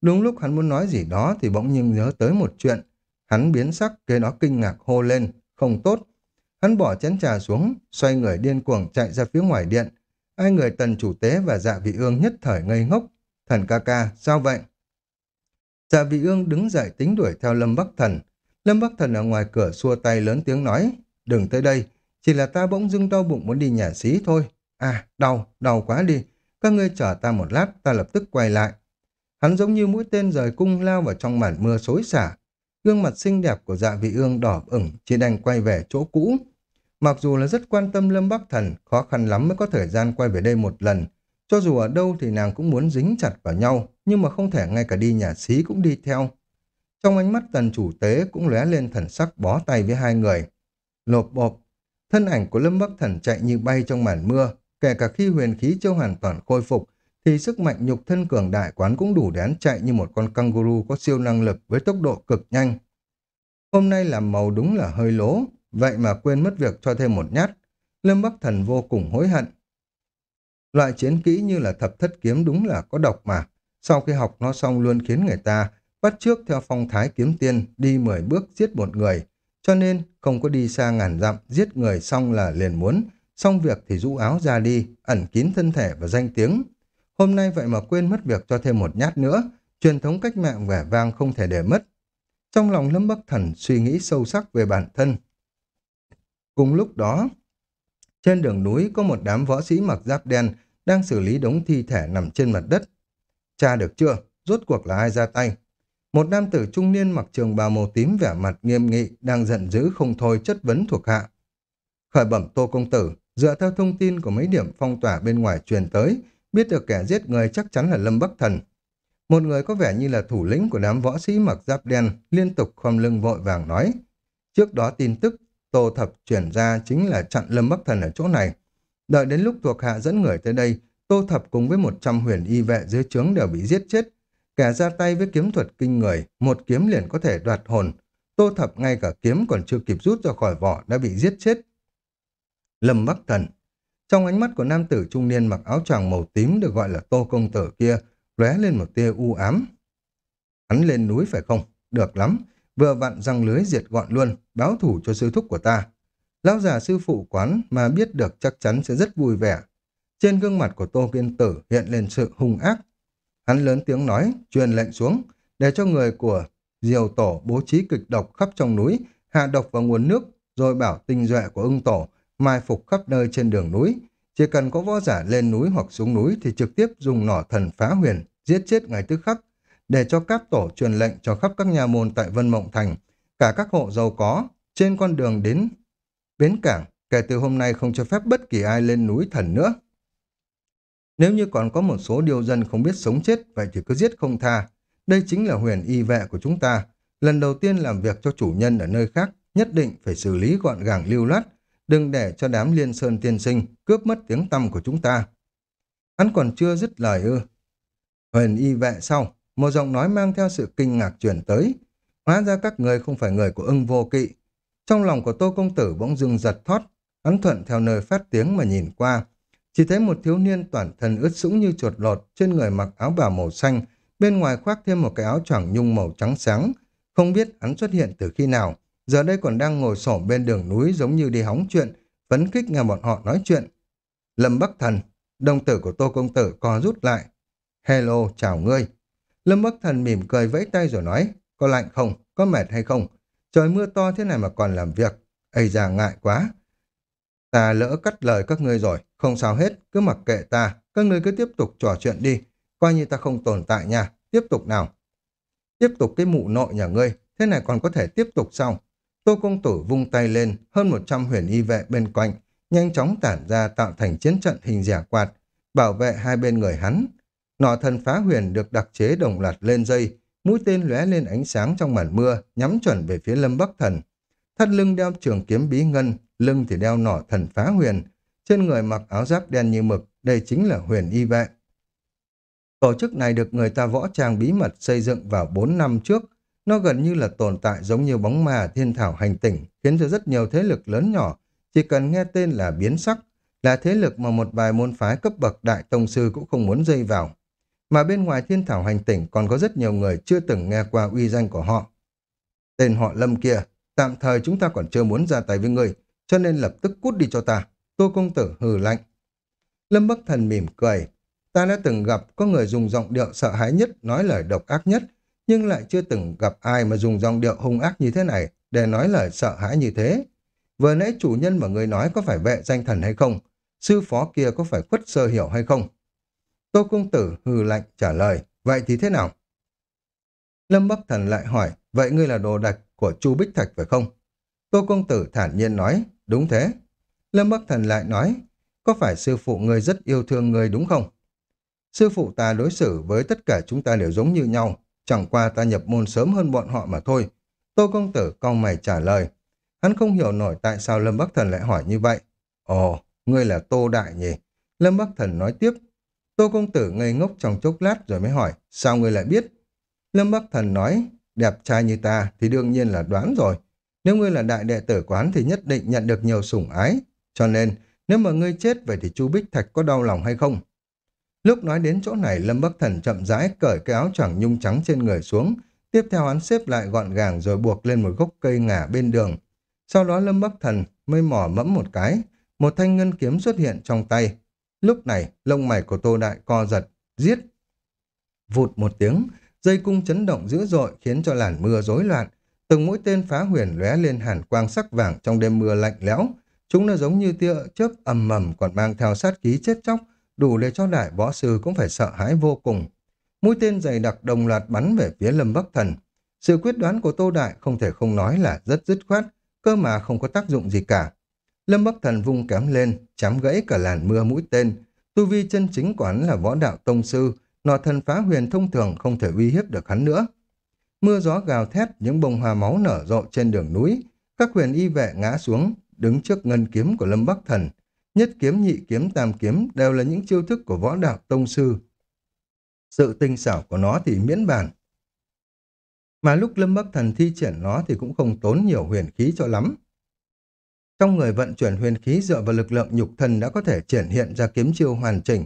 Đúng lúc hắn muốn nói gì đó thì bỗng nhiên nhớ tới một chuyện. Hắn biến sắc, kế đó kinh ngạc hô lên, không tốt. Hắn bỏ chén trà xuống, xoay người điên cuồng chạy ra phía ngoài điện. Hai người tần chủ tế và dạ vị ương nhất thời ngây ngốc. Thần ca ca, sao vậy? Dạ vị ương đứng dậy tính đuổi theo Lâm Bắc Thần. Lâm Bắc Thần ở ngoài cửa xua tay lớn tiếng nói, đừng tới đây, chỉ là ta bỗng dưng đau bụng muốn đi nhà xí thôi. À, đau, đau quá đi. Các ngươi chờ ta một lát, ta lập tức quay lại. Hắn giống như mũi tên rời cung lao vào trong màn mưa xối xả. Gương mặt xinh đẹp của dạ vị ương đỏ ửng, chỉ đành quay về chỗ cũ. Mặc dù là rất quan tâm Lâm Bắc Thần, khó khăn lắm mới có thời gian quay về đây một lần. Cho dù ở đâu thì nàng cũng muốn dính chặt vào nhau, nhưng mà không thể ngay cả đi nhà xí cũng đi theo. Trong ánh mắt tần chủ tế cũng lóe lên thần sắc bó tay với hai người. Lộp bộp, thân ảnh của Lâm Bắc Thần chạy như bay trong màn mưa, kể cả khi huyền khí chưa hoàn toàn khôi phục, thì sức mạnh nhục thân cường đại quán cũng đủ để hắn chạy như một con kangaroo có siêu năng lực với tốc độ cực nhanh. Hôm nay làm màu đúng là hơi lố, vậy mà quên mất việc cho thêm một nhát. Lâm Bắc Thần vô cùng hối hận. Loại chiến kỹ như là thập thất kiếm đúng là có độc mà. Sau khi học nó xong luôn khiến người ta bắt trước theo phong thái kiếm tiên đi 10 bước giết một người. Cho nên không có đi xa ngàn dặm giết người xong là liền muốn. Xong việc thì rũ áo ra đi, ẩn kín thân thể và danh tiếng. Hôm nay vậy mà quên mất việc cho thêm một nhát nữa. Truyền thống cách mạng vẻ vang không thể để mất. Trong lòng Lâm Bắc Thần suy nghĩ sâu sắc về bản thân. Cùng lúc đó, trên đường núi có một đám võ sĩ mặc giáp đen đang xử lý đống thi thể nằm trên mặt đất. Cha được chưa? Rốt cuộc là ai ra tay? Một nam tử trung niên mặc trường bào màu tím vẻ mặt nghiêm nghị đang giận dữ không thôi chất vấn thuộc hạ. Khởi bẩm tô công tử, dựa theo thông tin của mấy điểm phong tỏa bên ngoài truyền tới, biết được kẻ giết người chắc chắn là Lâm Bắc Thần. Một người có vẻ như là thủ lĩnh của đám võ sĩ mặc giáp đen liên tục khom lưng vội vàng nói. Trước đó tin tức Tô Thập chuyển ra chính là chặn Lâm Bắc Thần ở chỗ này. Đợi đến lúc thuộc hạ dẫn người tới đây, Tô Thập cùng với 100 huyền y vệ dưới trướng đều bị giết chết. Kẻ ra tay với kiếm thuật kinh người, một kiếm liền có thể đoạt hồn. Tô Thập ngay cả kiếm còn chưa kịp rút ra khỏi vỏ đã bị giết chết. Lâm Bắc Thần Trong ánh mắt của nam tử trung niên mặc áo choàng màu tím được gọi là Tô Công Tử kia, lóe lên một tia u ám. Hắn lên núi phải không? Được lắm. Vừa vặn răng lưới diệt gọn luôn, báo thủ cho sư thúc của ta. Lão già sư phụ quán mà biết được chắc chắn sẽ rất vui vẻ. Trên gương mặt của Tô Kiên Tử hiện lên sự hung ác. Hắn lớn tiếng nói, truyền lệnh xuống, để cho người của Diều Tổ bố trí kịch độc khắp trong núi, hạ độc vào nguồn nước, rồi bảo tinh duệ của ưng tổ mai phục khắp nơi trên đường núi. Chỉ cần có võ giả lên núi hoặc xuống núi thì trực tiếp dùng nỏ thần phá huyền, giết chết ngay tức khắc, để cho các tổ truyền lệnh cho khắp các nhà môn tại Vân Mộng Thành, cả các hộ giàu có, trên con đường đến bến cảng, kể từ hôm nay không cho phép bất kỳ ai lên núi thần nữa. Nếu như còn có một số điều dân không biết sống chết, vậy thì cứ giết không tha. Đây chính là huyền y vệ của chúng ta. Lần đầu tiên làm việc cho chủ nhân ở nơi khác, nhất định phải xử lý gọn gàng lưu loát, đừng để cho đám liên sơn tiên sinh cướp mất tiếng tăm của chúng ta. Hắn còn chưa dứt lời ư. Huyền y vệ sau, một giọng nói mang theo sự kinh ngạc chuyển tới. Hóa ra các người không phải người của ưng vô kỵ. Trong lòng của tô công tử bỗng dưng giật thoát, hắn thuận theo nơi phát tiếng mà nhìn qua. Chỉ thấy một thiếu niên toàn thân ướt sũng như chuột lột, trên người mặc áo bào màu xanh, bên ngoài khoác thêm một cái áo choàng nhung màu trắng sáng. Không biết hắn xuất hiện từ khi nào, giờ đây còn đang ngồi xổm bên đường núi giống như đi hóng chuyện, phấn khích nghe bọn họ nói chuyện. Lâm Bắc Thần, đồng tử của Tô Công Tử co rút lại. Hello, chào ngươi. Lâm Bắc Thần mỉm cười vẫy tay rồi nói, có lạnh không, có mệt hay không? Trời mưa to thế này mà còn làm việc. Ây già ngại quá. Ta lỡ cắt lời các ngươi rồi, không sao hết, cứ mặc kệ ta, các ngươi cứ tiếp tục trò chuyện đi, coi như ta không tồn tại nha, tiếp tục nào. Tiếp tục cái mụ nội nhà ngươi, thế này còn có thể tiếp tục sao? Tô công tử vung tay lên, hơn 100 huyền y vệ bên cạnh, nhanh chóng tản ra tạo thành chiến trận hình rẻ quạt, bảo vệ hai bên người hắn. Nọ thần phá huyền được đặc chế đồng loạt lên dây, mũi tên lóe lên ánh sáng trong màn mưa, nhắm chuẩn về phía Lâm Bắc Thần. Thắt lưng đeo trường kiếm bí ngân, lưng thì đeo nỏ thần phá huyền. Trên người mặc áo giáp đen như mực, đây chính là huyền y vệ. Tổ chức này được người ta võ trang bí mật xây dựng vào 4 năm trước. Nó gần như là tồn tại giống như bóng ma thiên thảo hành tỉnh, khiến cho rất nhiều thế lực lớn nhỏ, chỉ cần nghe tên là biến sắc, là thế lực mà một vài môn phái cấp bậc đại tông sư cũng không muốn dây vào. Mà bên ngoài thiên thảo hành tỉnh còn có rất nhiều người chưa từng nghe qua uy danh của họ. Tên họ Lâm kia, tạm thời chúng ta còn chưa muốn ra tay với người, cho nên lập tức cút đi cho ta. Tô công tử hừ lạnh. Lâm Bắc Thần mỉm cười. Ta đã từng gặp có người dùng giọng điệu sợ hãi nhất, nói lời độc ác nhất, nhưng lại chưa từng gặp ai mà dùng giọng điệu hung ác như thế này để nói lời sợ hãi như thế. Vừa nãy chủ nhân mà người nói có phải vệ danh thần hay không? Sư phó kia có phải khuất sơ hiểu hay không? Tô công tử hừ lạnh trả lời, vậy thì thế nào? Lâm Bắc Thần lại hỏi, vậy ngươi là đồ đạch của Chu Bích Thạch phải không? Tô công tử thản nhiên nói, đúng thế. Lâm Bắc Thần lại nói, có phải sư phụ ngươi rất yêu thương ngươi đúng không? Sư phụ ta đối xử với tất cả chúng ta đều giống như nhau, chẳng qua ta nhập môn sớm hơn bọn họ mà thôi. Tô công tử cong mày trả lời. Hắn không hiểu nổi tại sao Lâm Bắc Thần lại hỏi như vậy. Ồ, ngươi là Tô Đại nhỉ? Lâm Bắc Thần nói tiếp. Tô công tử ngây ngốc trong chốc lát rồi mới hỏi, sao ngươi lại biết? Lâm Bắc Thần nói, đẹp trai như ta thì đương nhiên là đoán rồi. Nếu ngươi là đại đệ tử quán thì nhất định nhận được nhiều sủng ái. Cho nên, nếu mà ngươi chết vậy thì chu Bích Thạch có đau lòng hay không? Lúc nói đến chỗ này, Lâm Bắc Thần chậm rãi cởi cái áo choàng nhung trắng trên người xuống. Tiếp theo hắn xếp lại gọn gàng rồi buộc lên một gốc cây ngả bên đường. Sau đó Lâm Bắc Thần mới mỏ mẫm một cái. Một thanh ngân kiếm xuất hiện trong tay. Lúc này, lông mày của Tô Đại co giật, giết. Vụt một tiếng, dây cung chấn động dữ dội khiến cho làn mưa rối loạn. Từng mũi tên phá huyền lóe lên hàn quang sắc vàng trong đêm mưa lạnh lẽo. Chúng nó giống như tia chớp ầm mầm còn mang theo sát khí chết chóc, đủ để cho đại võ sư cũng phải sợ hãi vô cùng. Mũi tên dày đặc đồng loạt bắn về phía Lâm Bắc Thần. Sự quyết đoán của Tô Đại không thể không nói là rất dứt khoát, cơ mà không có tác dụng gì cả. Lâm Bắc Thần vung kém lên, chém gãy cả làn mưa mũi tên. Tu vi chân chính của hắn là võ đạo tông sư, nọ thần phá huyền thông thường không thể uy hiếp được hắn nữa. Mưa gió gào thét, những bông hoa máu nở rộ trên đường núi. Các huyền y vệ ngã xuống, đứng trước ngân kiếm của Lâm Bắc Thần. Nhất kiếm, nhị kiếm, tam kiếm đều là những chiêu thức của võ đạo tông sư. Sự tinh xảo của nó thì miễn bàn. Mà lúc Lâm Bắc Thần thi triển nó thì cũng không tốn nhiều huyền khí cho lắm. Trong người vận chuyển huyền khí dựa vào lực lượng nhục thân đã có thể triển hiện ra kiếm chiêu hoàn chỉnh.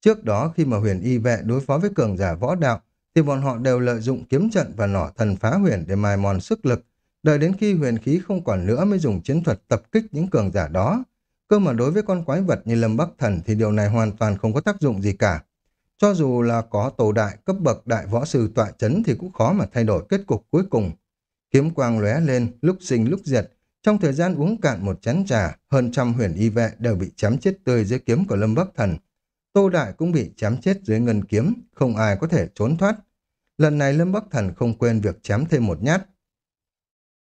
Trước đó khi mà huyền y vệ đối phó với cường giả võ đạo thì bọn họ đều lợi dụng kiếm trận và nỏ thần phá huyền để mài mòn sức lực. Đợi đến khi huyền khí không còn nữa mới dùng chiến thuật tập kích những cường giả đó. Cơ mà đối với con quái vật như Lâm Bắc Thần thì điều này hoàn toàn không có tác dụng gì cả. Cho dù là có tổ đại cấp bậc đại võ sư tọa chấn thì cũng khó mà thay đổi kết cục cuối cùng. Kiếm quang lóe lên, lúc sinh lúc diệt. Trong thời gian uống cạn một chén trà, hơn trăm huyền y vệ đều bị chém chết tươi dưới kiếm của Lâm Bắc Thần. Tô Đại cũng bị chém chết dưới ngân kiếm, không ai có thể trốn thoát. Lần này Lâm Bắc Thần không quên việc chém thêm một nhát.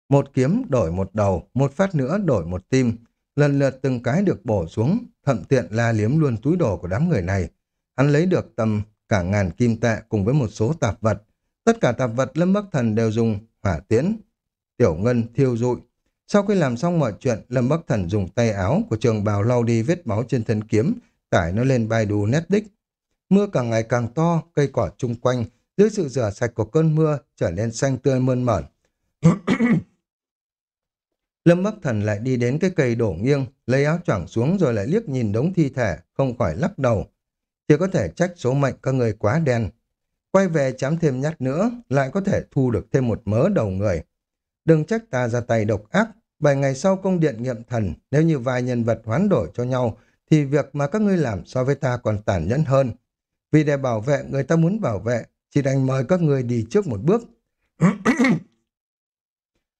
Một kiếm đổi một đầu, một phát nữa đổi một tim, lần lượt từng cái được bổ xuống, thậm tiện la liếm luôn túi đồ của đám người này. Hắn lấy được tầm cả ngàn kim tệ cùng với một số tạp vật. Tất cả tạp vật Lâm Bắc Thần đều dùng hỏa tiễn, tiểu ngân thiêu dụi. Sau khi làm xong mọi chuyện, Lâm Bắc Thần dùng tay áo của trường bào lau đi vết máu trên thân kiếm, tải nó lên Baidu đích. Mưa càng ngày càng to, cây cỏ chung quanh, dưới sự rửa sạch của cơn mưa trở nên xanh tươi mơn mởn. Lâm Bắc Thần lại đi đến cái cây đổ nghiêng, lấy áo choàng xuống rồi lại liếc nhìn đống thi thể, không khỏi lắc đầu. Chỉ có thể trách số mệnh các người quá đen. Quay về chám thêm nhát nữa, lại có thể thu được thêm một mớ đầu người. Đừng trách ta ra tay độc ác. Bảy ngày sau công điện nghiệm thần, nếu như vài nhân vật hoán đổi cho nhau, thì việc mà các ngươi làm so với ta còn tàn nhẫn hơn. Vì để bảo vệ người ta muốn bảo vệ, chỉ đành mời các ngươi đi trước một bước.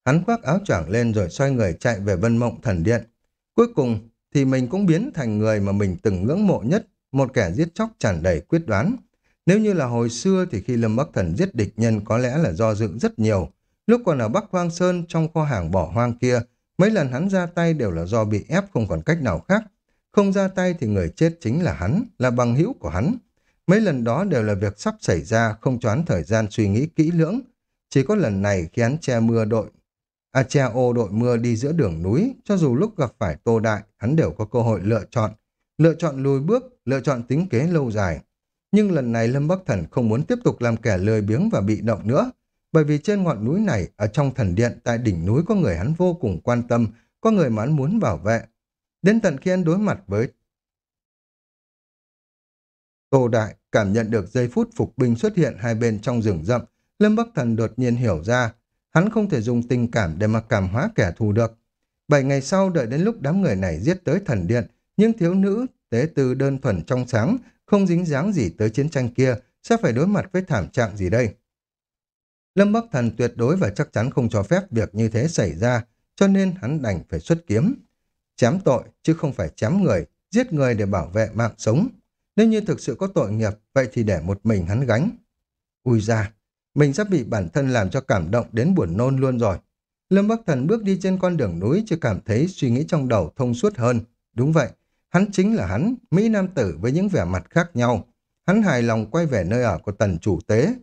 Hắn khoác áo choàng lên rồi xoay người chạy về Vân Mộng Thần Điện. Cuối cùng thì mình cũng biến thành người mà mình từng ngưỡng mộ nhất, một kẻ giết chóc tràn đầy quyết đoán. Nếu như là hồi xưa thì khi Lâm Bắc Thần giết địch nhân có lẽ là do dự rất nhiều. Lúc còn ở Bắc Hoang Sơn trong kho hàng bỏ hoang kia, mấy lần hắn ra tay đều là do bị ép không còn cách nào khác. Không ra tay thì người chết chính là hắn, là bằng hữu của hắn. Mấy lần đó đều là việc sắp xảy ra, không choán thời gian suy nghĩ kỹ lưỡng. Chỉ có lần này khi hắn che mưa đội, à che ô đội mưa đi giữa đường núi, cho dù lúc gặp phải Tô Đại, hắn đều có cơ hội lựa chọn. Lựa chọn lùi bước, lựa chọn tính kế lâu dài. Nhưng lần này Lâm Bắc Thần không muốn tiếp tục làm kẻ lười biếng và bị động nữa. Bởi vì trên ngọn núi này, ở trong thần điện tại đỉnh núi có người hắn vô cùng quan tâm, có người mà hắn muốn bảo vệ. Đến tận khi hắn đối mặt với Tô Đại cảm nhận được giây phút phục binh xuất hiện hai bên trong rừng rậm, Lâm Bắc Thần đột nhiên hiểu ra, hắn không thể dùng tình cảm để mà cảm hóa kẻ thù được. Bảy ngày sau đợi đến lúc đám người này giết tới thần điện, nhưng thiếu nữ, tế tư đơn thuần trong sáng, không dính dáng gì tới chiến tranh kia, sẽ phải đối mặt với thảm trạng gì đây? Lâm Bắc Thần tuyệt đối và chắc chắn không cho phép việc như thế xảy ra, cho nên hắn đành phải xuất kiếm. Chém tội, chứ không phải chém người, giết người để bảo vệ mạng sống. Nếu như thực sự có tội nghiệp, vậy thì để một mình hắn gánh. Ui ra, mình sắp bị bản thân làm cho cảm động đến buồn nôn luôn rồi. Lâm Bắc Thần bước đi trên con đường núi chỉ cảm thấy suy nghĩ trong đầu thông suốt hơn. Đúng vậy, hắn chính là hắn, Mỹ Nam Tử với những vẻ mặt khác nhau. Hắn hài lòng quay về nơi ở của tần chủ tế.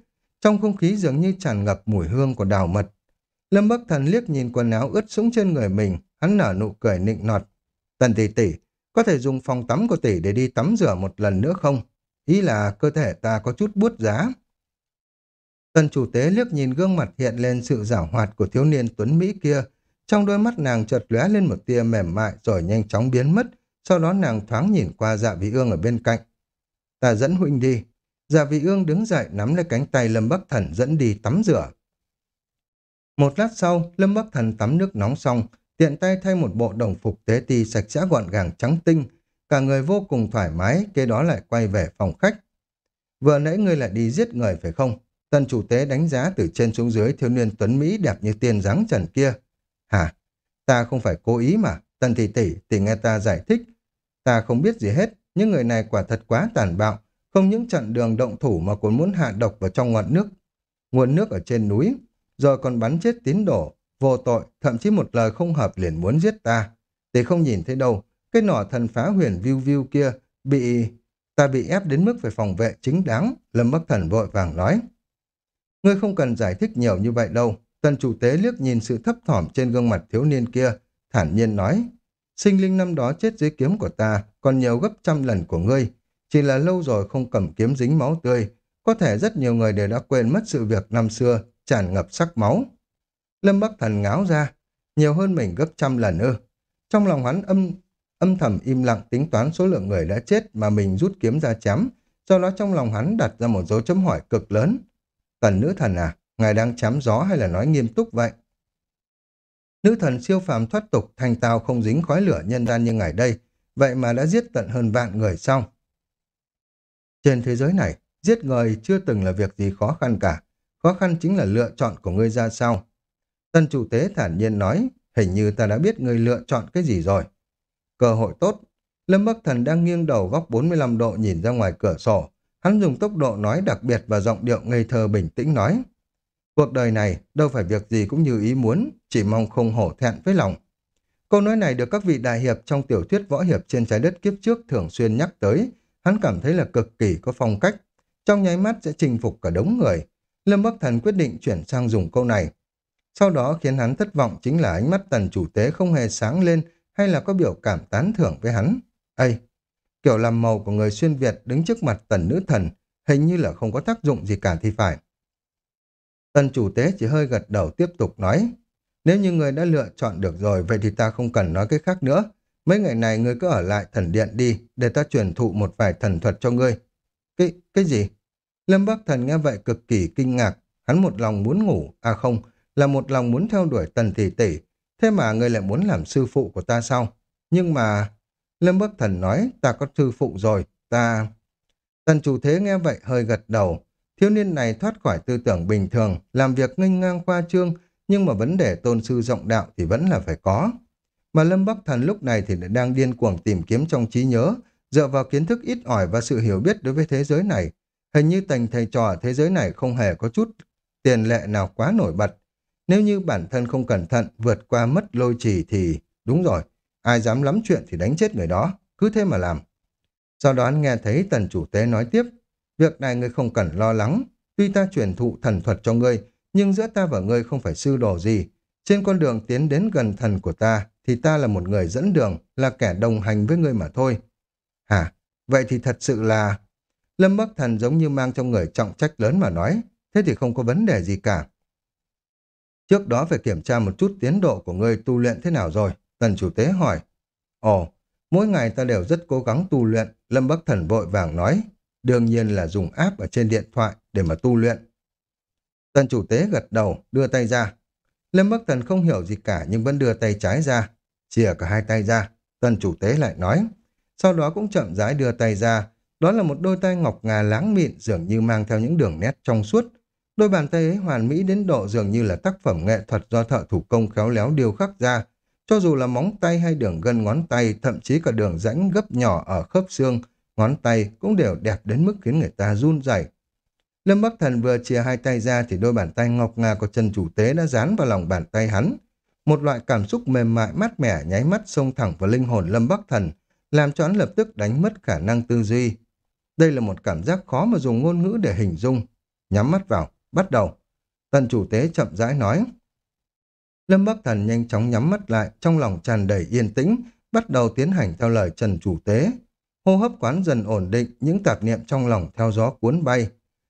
Trong không khí dường như tràn ngập mùi hương của đào mật. Lâm Bắc Thần liếc nhìn quần áo ướt sũng trên người mình, hắn nở nụ cười nịnh nọt. Tần tỷ tỷ, có thể dùng phòng tắm của tỷ để đi tắm rửa một lần nữa không? Ý là cơ thể ta có chút bút giá. Tần chủ tế liếc nhìn gương mặt hiện lên sự giảo hoạt của thiếu niên tuấn Mỹ kia. Trong đôi mắt nàng chợt lóe lên một tia mềm mại rồi nhanh chóng biến mất. Sau đó nàng thoáng nhìn qua dạ vị ương ở bên cạnh. Ta dẫn huynh đi. Dạ vị ương đứng dậy nắm lấy cánh tay Lâm Bắc Thần dẫn đi tắm rửa. Một lát sau, Lâm Bắc Thần tắm nước nóng xong, tiện tay thay một bộ đồng phục tế ti sạch sẽ gọn gàng trắng tinh. Cả người vô cùng thoải mái, kế đó lại quay về phòng khách. Vừa nãy ngươi lại đi giết người phải không? Tần chủ tế đánh giá từ trên xuống dưới thiếu niên tuấn Mỹ đẹp như tiên dáng trần kia. Hả? Ta không phải cố ý mà. Tần thị tỷ, tỷ nghe ta giải thích. Ta không biết gì hết, những người này quả thật quá tàn bạo. Không những chặn đường động thủ mà còn muốn hạ độc vào trong ngọn nước. Nguồn nước ở trên núi. Rồi còn bắn chết tín đồ, vô tội, thậm chí một lời không hợp liền muốn giết ta. Thì không nhìn thấy đâu, cái nỏ thần phá huyền viu viu kia bị... Ta bị ép đến mức phải phòng vệ chính đáng, Lâm Bắc Thần vội vàng nói. Ngươi không cần giải thích nhiều như vậy đâu. Tần chủ tế liếc nhìn sự thấp thỏm trên gương mặt thiếu niên kia, thản nhiên nói. Sinh linh năm đó chết dưới kiếm của ta, còn nhiều gấp trăm lần của ngươi. Chỉ là lâu rồi không cầm kiếm dính máu tươi. Có thể rất nhiều người đều đã quên mất sự việc năm xưa, tràn ngập sắc máu. Lâm Bắc Thần ngáo ra, nhiều hơn mình gấp trăm lần ư. Trong lòng hắn âm âm thầm im lặng tính toán số lượng người đã chết mà mình rút kiếm ra chém, do đó trong lòng hắn đặt ra một dấu chấm hỏi cực lớn. Tần nữ thần à, ngài đang chém gió hay là nói nghiêm túc vậy? Nữ thần siêu phàm thoát tục, thành tao không dính khói lửa nhân gian như ngày đây, vậy mà đã giết tận hơn vạn người xong. Trên thế giới này, giết người chưa từng là việc gì khó khăn cả. Khó khăn chính là lựa chọn của ngươi ra sao. Tân chủ tế thản nhiên nói, hình như ta đã biết ngươi lựa chọn cái gì rồi. Cơ hội tốt. Lâm Bắc Thần đang nghiêng đầu góc 45 độ nhìn ra ngoài cửa sổ. Hắn dùng tốc độ nói đặc biệt và giọng điệu ngây thơ bình tĩnh nói. Cuộc đời này đâu phải việc gì cũng như ý muốn, chỉ mong không hổ thẹn với lòng. Câu nói này được các vị đại hiệp trong tiểu thuyết võ hiệp trên trái đất kiếp trước thường xuyên nhắc tới. Hắn cảm thấy là cực kỳ có phong cách. Trong nháy mắt sẽ chinh phục cả đống người. Lâm Bắc Thần quyết định chuyển sang dùng câu này. Sau đó khiến hắn thất vọng chính là ánh mắt tần chủ tế không hề sáng lên hay là có biểu cảm tán thưởng với hắn. Ây, kiểu làm màu của người xuyên Việt đứng trước mặt tần nữ thần hình như là không có tác dụng gì cả thì phải. Tần chủ tế chỉ hơi gật đầu tiếp tục nói, nếu như người đã lựa chọn được rồi, vậy thì ta không cần nói cái khác nữa. Mấy ngày này ngươi cứ ở lại thần điện đi, để ta truyền thụ một vài thần thuật cho ngươi. Cái, cái gì? Lâm Bắc Thần nghe vậy cực kỳ kinh ngạc, hắn một lòng muốn ngủ, à không, là một lòng muốn theo đuổi tần tỷ tỷ, thế mà ngươi lại muốn làm sư phụ của ta sao? Nhưng mà... Lâm Bắc Thần nói, ta có sư phụ rồi, ta... Tần chủ thế nghe vậy hơi gật đầu, thiếu niên này thoát khỏi tư tưởng bình thường, làm việc nghênh ngang khoa trương, nhưng mà vấn đề tôn sư rộng đạo thì vẫn là phải có. Mà Lâm Bắc Thần lúc này thì đang điên cuồng tìm kiếm trong trí nhớ, dựa vào kiến thức ít ỏi và sự hiểu biết đối với thế giới này. Hình như tình thầy trò ở thế giới này không hề có chút tiền lệ nào quá nổi bật. Nếu như bản thân không cẩn thận vượt qua mất lôi trì thì đúng rồi, ai dám lắm chuyện thì đánh chết người đó, cứ thế mà làm. Sau đó anh nghe thấy tần chủ tế nói tiếp, việc này ngươi không cần lo lắng. Tuy ta truyền thụ thần thuật cho ngươi, nhưng giữa ta và ngươi không phải sư đồ gì. Trên con đường tiến đến gần thần của ta, thì ta là một người dẫn đường, là kẻ đồng hành với ngươi mà thôi. Hả? Vậy thì thật sự là... Lâm Bắc Thần giống như mang trong người trọng trách lớn mà nói, thế thì không có vấn đề gì cả. Trước đó phải kiểm tra một chút tiến độ của ngươi tu luyện thế nào rồi, tần chủ tế hỏi. Ồ, mỗi ngày ta đều rất cố gắng tu luyện, Lâm Bắc Thần vội vàng nói, đương nhiên là dùng app ở trên điện thoại để mà tu luyện. Tần chủ tế gật đầu, đưa tay ra. Lâm Bắc Thần không hiểu gì cả nhưng vẫn đưa tay trái ra, chia cả hai tay ra. tân chủ tế lại nói, sau đó cũng chậm rãi đưa tay ra, đó là một đôi tay ngọc ngà láng mịn dường như mang theo những đường nét trong suốt. Đôi bàn tay ấy hoàn mỹ đến độ dường như là tác phẩm nghệ thuật do thợ thủ công khéo léo điêu khắc ra. Cho dù là móng tay hay đường gân ngón tay, thậm chí cả đường rãnh gấp nhỏ ở khớp xương, ngón tay cũng đều đẹp đến mức khiến người ta run rẩy. Lâm Bắc Thần vừa chia hai tay ra thì đôi bàn tay ngọc ngà của trần chủ tế đã dán vào lòng bàn tay hắn. Một loại cảm xúc mềm mại mát mẻ nháy mắt xông thẳng vào linh hồn Lâm Bắc Thần, làm cho hắn lập tức đánh mất khả năng tư duy. Đây là một cảm giác khó mà dùng ngôn ngữ để hình dung. Nhắm mắt vào, bắt đầu. Tần chủ tế chậm rãi nói. Lâm Bắc Thần nhanh chóng nhắm mắt lại, trong lòng tràn đầy yên tĩnh, bắt đầu tiến hành theo lời Trần chủ tế. Hô hấp quán dần ổn định, những tạp niệm trong lòng theo gió cuốn bay.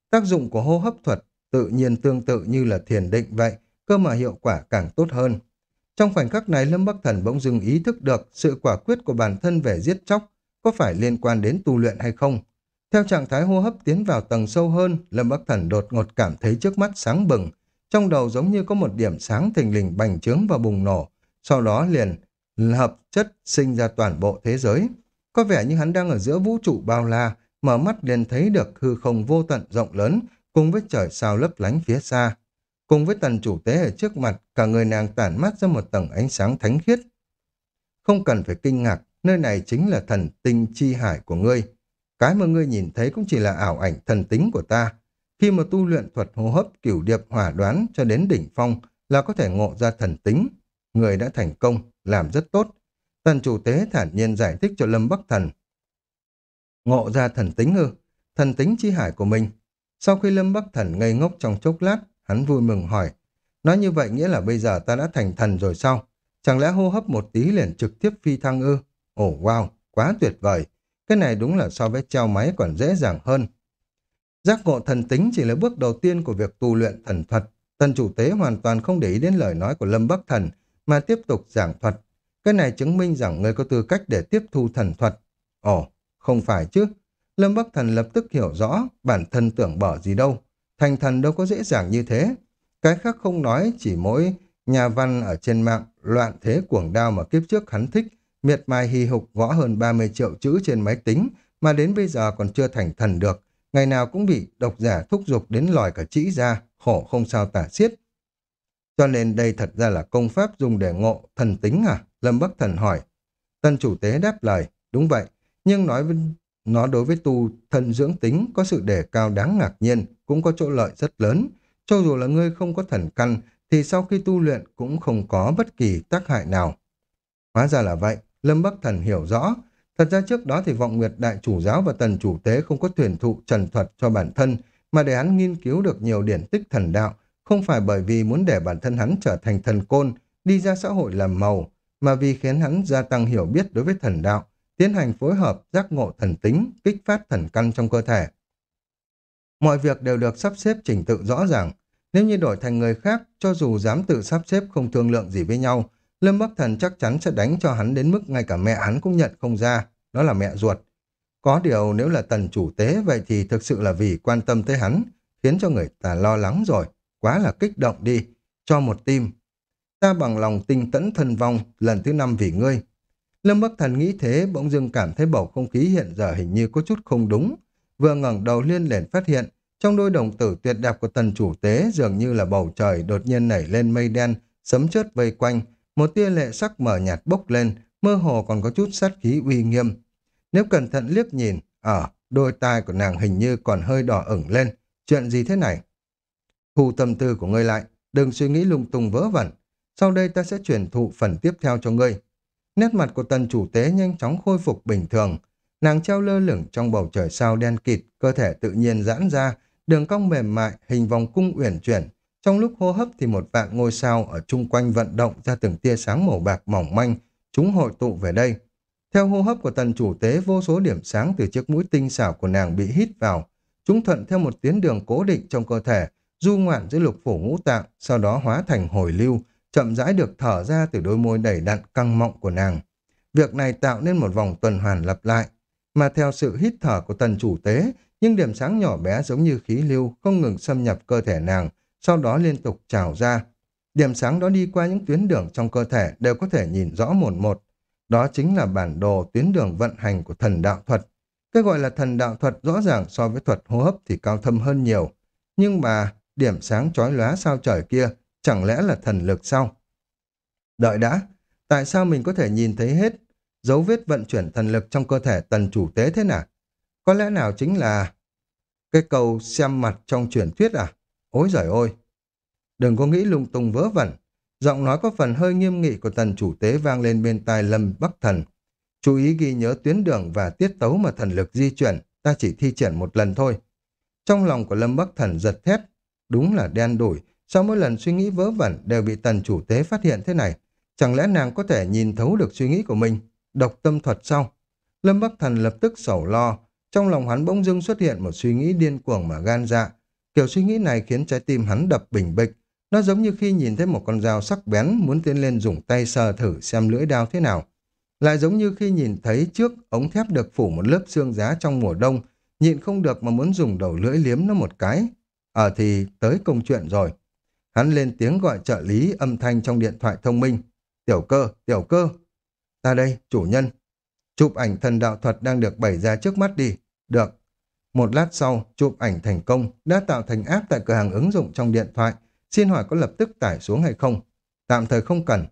Tác dụng của hô hấp thuật tự nhiên tương tự như là thiền định vậy, cơ mà hiệu quả càng tốt hơn. Trong khoảnh khắc này Lâm Bắc Thần bỗng dưng ý thức được sự quả quyết của bản thân về giết chóc có phải liên quan đến tu luyện hay không. Theo trạng thái hô hấp tiến vào tầng sâu hơn, Lâm Bắc Thần đột ngột cảm thấy trước mắt sáng bừng, trong đầu giống như có một điểm sáng thình lình bành trướng và bùng nổ, sau đó liền hợp chất sinh ra toàn bộ thế giới. Có vẻ như hắn đang ở giữa vũ trụ bao la, mở mắt liền thấy được hư không vô tận rộng lớn, cùng với trời sao lấp lánh phía xa. Cùng với tần chủ tế ở trước mặt, cả người nàng tản mát ra một tầng ánh sáng thánh khiết. Không cần phải kinh ngạc, nơi này chính là thần tinh chi hải của ngươi. Cái mà ngươi nhìn thấy cũng chỉ là ảo ảnh thần tính của ta. Khi mà tu luyện thuật hô hấp cửu điệp hỏa đoán cho đến đỉnh phong là có thể ngộ ra thần tính. Người đã thành công, làm rất tốt. Tần chủ tế thản nhiên giải thích cho Lâm Bắc Thần. Ngộ ra thần tính ư? Thần tính chi hải của mình. Sau khi Lâm Bắc Thần ngây ngốc trong chốc lát, hắn vui mừng hỏi. Nói như vậy nghĩa là bây giờ ta đã thành thần rồi sao? Chẳng lẽ hô hấp một tí liền trực tiếp phi thăng ư? Ồ wow, quá tuyệt vời. Cái này đúng là so với treo máy còn dễ dàng hơn. Giác ngộ thần tính chỉ là bước đầu tiên của việc tu luyện thần thuật. Tần chủ tế hoàn toàn không để ý đến lời nói của Lâm Bắc Thần, mà tiếp tục giảng thuật. Cái này chứng minh rằng người có tư cách để tiếp thu thần thuật. Ồ, không phải chứ. Lâm Bắc Thần lập tức hiểu rõ bản thân tưởng bỏ gì đâu. Thành thần đâu có dễ dàng như thế. Cái khác không nói chỉ mỗi nhà văn ở trên mạng loạn thế cuồng đao mà kiếp trước hắn thích miệt mài hì hục gõ hơn 30 triệu chữ trên máy tính mà đến bây giờ còn chưa thành thần được. Ngày nào cũng bị độc giả thúc giục đến lòi cả chỉ ra, khổ không sao tả xiết. Cho nên đây thật ra là công pháp dùng để ngộ thần tính à? Lâm Bắc Thần hỏi. Tân chủ tế đáp lời, đúng vậy, nhưng nói nó đối với tu thần dưỡng tính có sự đề cao đáng ngạc nhiên, cũng có chỗ lợi rất lớn. Cho dù là ngươi không có thần căn, thì sau khi tu luyện cũng không có bất kỳ tác hại nào. Hóa ra là vậy, Lâm Bắc Thần hiểu rõ. Thật ra trước đó thì vọng nguyệt đại chủ giáo và tần chủ tế không có tuyển thụ trần thuật cho bản thân, mà để hắn nghiên cứu được nhiều điển tích thần đạo, không phải bởi vì muốn để bản thân hắn trở thành thần côn, đi ra xã hội làm màu, mà vì khiến hắn gia tăng hiểu biết đối với thần đạo, tiến hành phối hợp giác ngộ thần tính, kích phát thần căn trong cơ thể. Mọi việc đều được sắp xếp trình tự rõ ràng. Nếu như đổi thành người khác, cho dù dám tự sắp xếp không thương lượng gì với nhau, Lâm Bắc Thần chắc chắn sẽ đánh cho hắn đến mức ngay cả mẹ hắn cũng nhận không ra, đó là mẹ ruột. Có điều nếu là tần chủ tế vậy thì thực sự là vì quan tâm tới hắn, khiến cho người ta lo lắng rồi, quá là kích động đi, cho một tim. Ta bằng lòng tinh tẫn thân vong lần thứ năm vì ngươi. Lâm Bắc Thần nghĩ thế bỗng dưng cảm thấy bầu không khí hiện giờ hình như có chút không đúng. Vừa ngẩng đầu liên liền phát hiện, trong đôi đồng tử tuyệt đẹp của tần chủ tế dường như là bầu trời đột nhiên nảy lên mây đen, sấm chớp vây quanh, một tia lệ sắc mờ nhạt bốc lên, mơ hồ còn có chút sát khí uy nghiêm. Nếu cẩn thận liếc nhìn, ở đôi tai của nàng hình như còn hơi đỏ ửng lên. Chuyện gì thế này? Thu tâm tư của ngươi lại, đừng suy nghĩ lung tung vớ vẩn. Sau đây ta sẽ truyền thụ phần tiếp theo cho ngươi. Nét mặt của tần chủ tế nhanh chóng khôi phục bình thường. Nàng treo lơ lửng trong bầu trời sao đen kịt, cơ thể tự nhiên giãn ra, đường cong mềm mại, hình vòng cung uyển chuyển. Trong lúc hô hấp thì một vạn ngôi sao ở chung quanh vận động ra từng tia sáng màu bạc mỏng manh, chúng hội tụ về đây. Theo hô hấp của tần chủ tế, vô số điểm sáng từ chiếc mũi tinh xảo của nàng bị hít vào. Chúng thuận theo một tuyến đường cố định trong cơ thể, du ngoạn giữa lục phủ ngũ tạng, sau đó hóa thành hồi lưu, chậm rãi được thở ra từ đôi môi đầy đặn căng mọng của nàng. Việc này tạo nên một vòng tuần hoàn lặp lại, mà theo sự hít thở của tần chủ tế, những điểm sáng nhỏ bé giống như khí lưu không ngừng xâm nhập cơ thể nàng, sau đó liên tục trào ra. Điểm sáng đó đi qua những tuyến đường trong cơ thể đều có thể nhìn rõ một một. Đó chính là bản đồ tuyến đường vận hành của thần đạo thuật. Cái gọi là thần đạo thuật rõ ràng so với thuật hô hấp thì cao thâm hơn nhiều. Nhưng mà điểm sáng chói lóa sao trời kia chẳng lẽ là thần lực sao? Đợi đã, tại sao mình có thể nhìn thấy hết dấu vết vận chuyển thần lực trong cơ thể tần chủ tế thế nào? Có lẽ nào chính là cái câu xem mặt trong truyền thuyết à? Ôi giời ôi! Đừng có nghĩ lung tung vớ vẩn. Giọng nói có phần hơi nghiêm nghị của tần chủ tế vang lên bên tai lâm bắc thần. Chú ý ghi nhớ tuyến đường và tiết tấu mà thần lực di chuyển, ta chỉ thi triển một lần thôi. Trong lòng của lâm bắc thần giật thét, đúng là đen đủi, sau mỗi lần suy nghĩ vớ vẩn đều bị tần chủ tế phát hiện thế này. Chẳng lẽ nàng có thể nhìn thấu được suy nghĩ của mình? Độc tâm thuật sao? Lâm Bắc Thần lập tức sầu lo. Trong lòng hắn bỗng dưng xuất hiện một suy nghĩ điên cuồng mà gan dạ. Kiểu suy nghĩ này khiến trái tim hắn đập bình bịch. Nó giống như khi nhìn thấy một con dao sắc bén muốn tiến lên dùng tay sờ thử xem lưỡi dao thế nào. Lại giống như khi nhìn thấy trước ống thép được phủ một lớp xương giá trong mùa đông, nhịn không được mà muốn dùng đầu lưỡi liếm nó một cái. Ở thì tới công chuyện rồi. Hắn lên tiếng gọi trợ lý âm thanh trong điện thoại thông minh. Tiểu cơ, tiểu cơ. Ta đây, chủ nhân. Chụp ảnh thần đạo thuật đang được bày ra trước mắt đi. Được. Một lát sau, chụp ảnh thành công đã tạo thành app tại cửa hàng ứng dụng trong điện thoại. Xin hỏi có lập tức tải xuống hay không? Tạm thời không cần.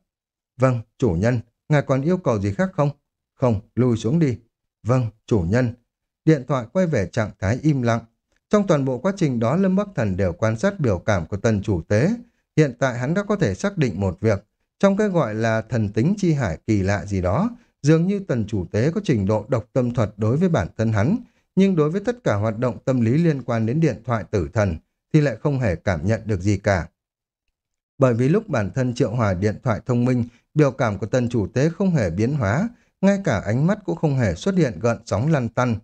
Vâng, chủ nhân. Ngài còn yêu cầu gì khác không? Không, lùi xuống đi. Vâng, chủ nhân. Điện thoại quay về trạng thái im lặng. Trong toàn bộ quá trình đó Lâm Bắc Thần đều quan sát biểu cảm của tần chủ tế. Hiện tại hắn đã có thể xác định một việc. Trong cái gọi là thần tính chi hải kỳ lạ gì đó, dường như tần chủ tế có trình độ độc tâm thuật đối với bản thân hắn, nhưng đối với tất cả hoạt động tâm lý liên quan đến điện thoại tử thần thì lại không hề cảm nhận được gì cả. Bởi vì lúc bản thân triệu hòa điện thoại thông minh, biểu cảm của tần chủ tế không hề biến hóa, ngay cả ánh mắt cũng không hề xuất hiện gợn sóng lăn tăn.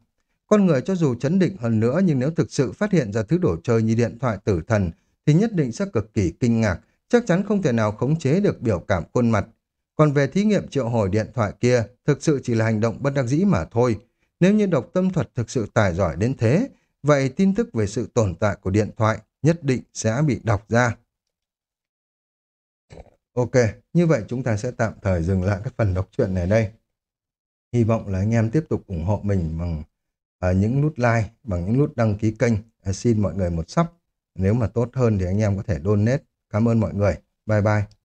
Con người cho dù chấn định hơn nữa nhưng nếu thực sự phát hiện ra thứ đồ chơi như điện thoại tử thần thì nhất định sẽ cực kỳ kinh ngạc, chắc chắn không thể nào khống chế được biểu cảm khuôn mặt. Còn về thí nghiệm triệu hồi điện thoại kia, thực sự chỉ là hành động bất đắc dĩ mà thôi. Nếu như độc tâm thuật thực sự tài giỏi đến thế, vậy tin tức về sự tồn tại của điện thoại nhất định sẽ bị đọc ra. Ok, như vậy chúng ta sẽ tạm thời dừng lại các phần đọc truyện này đây. Hy vọng là anh em tiếp tục ủng hộ mình bằng uh, những nút like, bằng những nút đăng ký kênh. À, xin mọi người một sắp Nếu mà tốt hơn thì anh em có thể donate. Cảm ơn mọi người. Bye bye.